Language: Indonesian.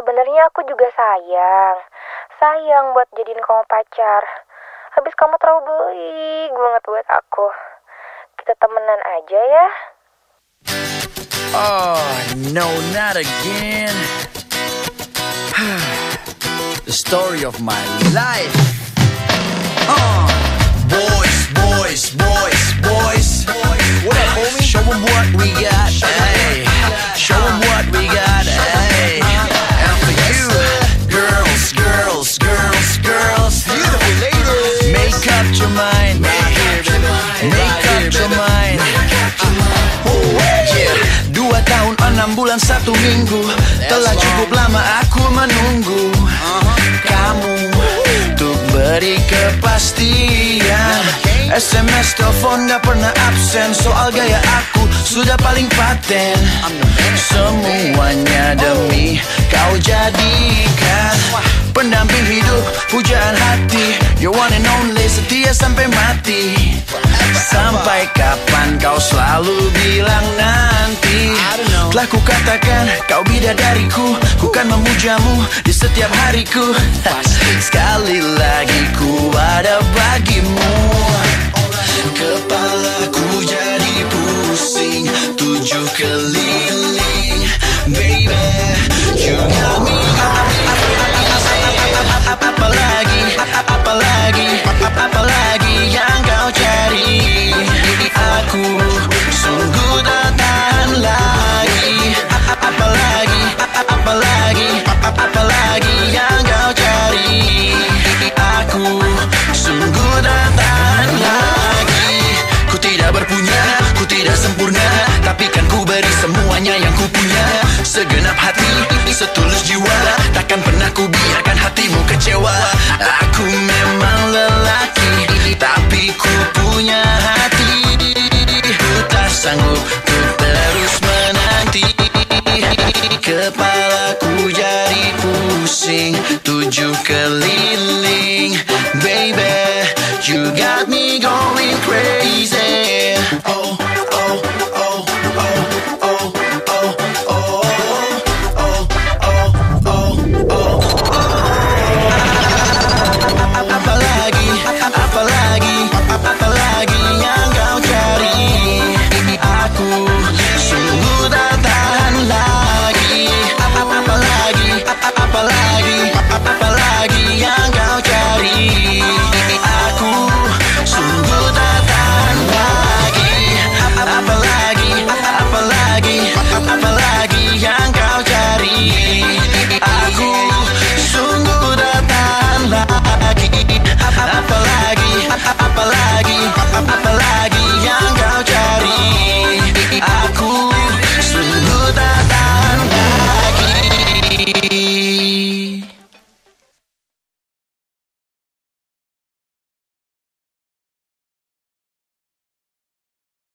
Sebenarnya aku juga sayang. Sayang buat jadiin kamu pacar. Habis kamu terlalu baik banget buat aku. Kita temenan aja ya. Oh, no, not again. the story of my life. Uh, boys, boys, boys, boys. What up, homie? Show 'em what we got. Bulan satu minggu. Telah cukup lama aku menunggu. Kamu Untuk beri kepastian. SMS telepon gak pernah absen. Soal gaya aku sudah paling paten. Semuanya demi kau jadikan. Pendamping hidup, pujaan hati. Your one and only, setia sampai mati. Sampai kapan kau selalu bilang nanti Telah ku katakan kau bidadariku Ku kan memujamu di setiap hariku. Sekali lagi ku ada bagimu. Kepalaku jadi pusing Tujuh keliling. Baby You Tapi kan ku beri semuanya yang ku punya. Segenap hati, setulus jiwa. Takkan pernah ku biarkan hatimu kecewa. Aku memang lelaki Tapi ku punya hati. Ku tak sanggup Ku terus menanti. Kepalaku jadi pusing Tujuh keliling. Baby, you got me going.